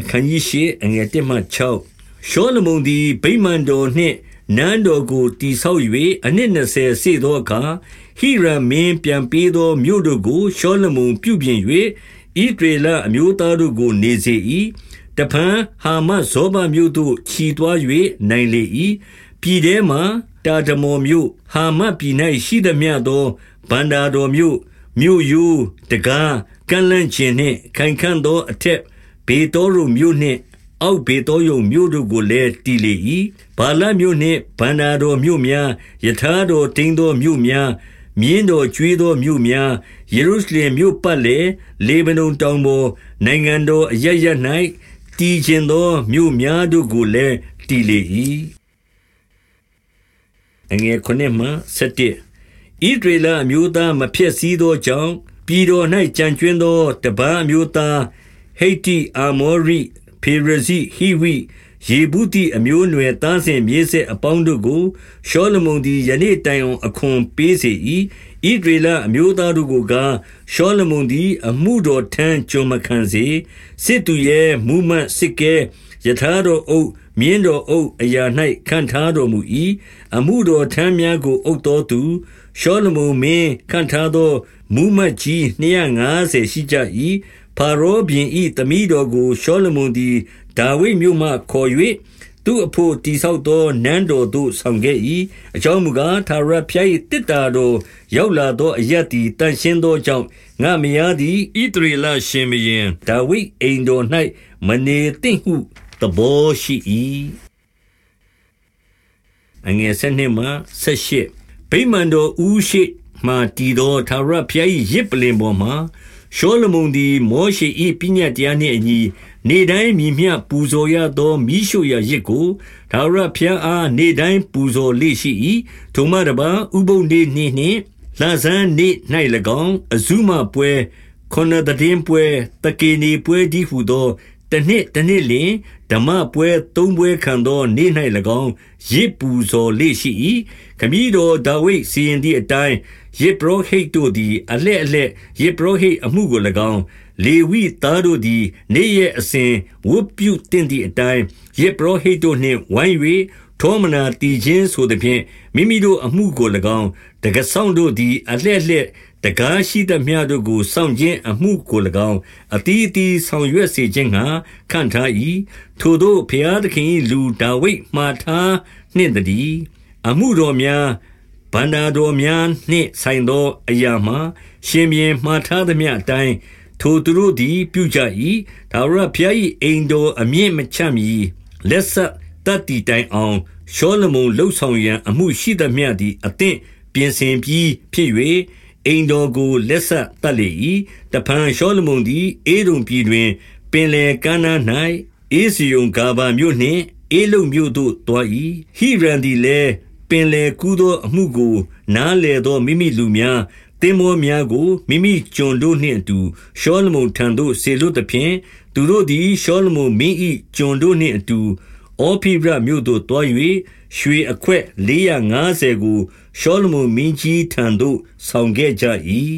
အခန်းကြီးရှိအငယ်1မှ6ရှောလမုန်သည်ဗိမာန်တော်နှင့်နန်းတော်ကိုတိဆောက်၍အနှစ်20စေသောအခါဟိရမင်းပြန်ပေးသောမြို့တို့ကိုရှောလမုန်ပြုပြင်၍ဣဒေလအမျိုးသားတို့ကိုနေစေ၏တဖန်ဟာမဇောဘမြို့သို့ခြီသွား၍နိုင်လေ၏ပြည်ထဲမှတာဒမော်မြို့ဟာမပြည်၌ရှိသည်မြသောဗန္တာတော်မြို့မြို့ယိုးတကားကန့်လန့်ခြင်းနှင့်ခိုင်ခံ့သောအထက် ဘေတောရုမြို့နှင့် အောက်ဘေတောယုံမြို့တို့ကိုလည်း တည်လေ၏ဘာလမြို့နှင့်ဗန္နာတော်မြို့များယထာတော်တင်းသောမြို့များ မြင်းတော်ကျွေးသောမြို့များ ယေရုရှလင်မြို့ပတ်လေလေဗနုန်တောင်ပေါ် နိုင်ငံတော်အရရ၌တည်ခြင်းသောမြို့များတို့ကိုလည်း တည်လေ၏အငယ်ခုနှစ်မှ7ဣဒရေလအမျိုးသား မဖြစ်စည်းသောကြောင့် ပြည်တော်၌ကြံကျွင်းသော တပန်းအမျိုးသား ဟိတ်တိအာမောရိဖေရဇိဟိဝိယေဗုတိအမျိုးအနွယ်သားစဉ်မြေးဆက်အပေါင်းတို့ကိုရှောလမုန်သည်ယနေ့တိုင်အောင်အခွန်ပေးစေ၏ဣဒရေလအမျိုးသားတို့ကိုကရှောလမုန်သည် အမှုတော်ထမ်းကြုံမခံစေစစ်သူရဲ့မူမှန်စစ်ကဲယထာတော်အုပ်မြင်းတော်အုပ်အရာ၌ခံထားတော်မူ၏အမှုတော်ထမ်းများကိုအုပ်တော်သူရှောလမုန်မင်းခံထားသောမူမှတ်ကြီး250ရှိကြ၏ ဖာရောဘင်ဤသမီးတော်ကို ရှောလမုန်သည် ဒါဝိဒ်မြို့မှခေါ်၍သူအဖို့တိဆောက်သော နန်းတော်သို့ ဆောင်ခဲ့၏အကြောင်းမူကားသာရဖျား၏တစ်တာတော် ရောက်လာသောအရတ်သည်တန်ရှင်းသောကြောင့် ငါမယားသည် ဣသရေလရှင်ဘရင် ဒါဝိဒ်အိမ်တော်၌မနေသင့်ဟု သဘောရှိ၏အငယ်7မှ18ဗိမာန်တော်ဦးရှိမှတည်သောသာရဖျား၏ရစ်ပလင်ပေါ်မှာ ရှောလမုန်သည် မောရှေ၏ပညတ်တရားနှင့်အညီ နေတိုင်းမြည်မြပူဇော်ရသောမိရှုရာရစ်ကိုဒါဝရဖျားအား နေတိုင်းပူဇော်လေရှိ၏ထိုမှတပါဥပုပ်နေနှင့်နှင့်လာဇန်နေ၌၎င်း အဇုမပွဲခொနတည်င်းပွဲတကေနေပွဲဒီဟုသော တနှစ်တနှစ်လင်ဓမ္မပွဲသုံးပွဲခံသောနေ့၌၎င်းရစ်ပူဇော်လေရှိ၏ခမည်းတော်ဒါဝိဒ်စီရင်သည့်အတိုင်းယေဘရဟိတ်တို့သည်အလှဲ့အလှဲ့ယေဘရဟိတ်အမှုကို၎င်းလေဝိသားတို့သည်နေ့ရက်အစဉ်ဝတ်ပြုတင့်သည့်အတိုင်းယေဘရဟိတ်တို့နှင့်ဝိုင်း၍ထောမနာတည်ခြင်းဆိုသည်ဖြင့်မိမိတို့အမှုကို၎င်းတကဆောင်တို့သည်အလှဲ့အလှဲ့ တကားရှိသမျှတို့ကိုစောင့်ခြင်းအမှုကို၎င်းအတီးအတီးဆောင်ရွက်စေခြင်းငှာခံထား၏ထိုတို့ဖျားသခင်လူဒါဝိဒ်မှားထားနှင့်တည်းအမှုတော်များဗန္တာတော်များနှင့်ဆိုင်သောအရာမှာရှင်ဘင်မှားထားသမျှအတိုင်းထိုသူတို့သည်ပြုကြ၏ဒါဝရဖျား၏အိမ်တော်အမြင့်မချမီလက်ဆက်တတ်တီတိုင်အောင်ရှောလမုန်လှုပ်ဆောင်ရန်အမှုရှိသမျှသည်အသင့်ပြင်ဆင်ပြီးဖြစ်၍ အိမ်တော်ကို လက်ဆက်တတ်လေ၏တဖန်ရှောလမုန်သည်အေဒုံပြည်တွင် ပင်လေကမ်းနား၌အေစီယုံဂါဗာမြို့နှင့်အေလုံမြို့သို့တွား၏ဟိရန်သည်လည်း ပင်လေကူးသောအမှုကို နားလေသော မိမိလူများတင်မောများကို မိမိကျွန်တို့နှင့်အတူ ရှောလမုန်ထံသို့ဆေလွတ်သည်ဖြင့် သူတို့သည် ရှောလမုန်မင်း၏ကျွန်တို့နှင့်အတူအောဖိရမြို့သို့တွား၍ရွှေအခွက်450ကို ရှောလမုန်မင်းကြီးထံသို့ ဆောင်ခဲ့ကြ၏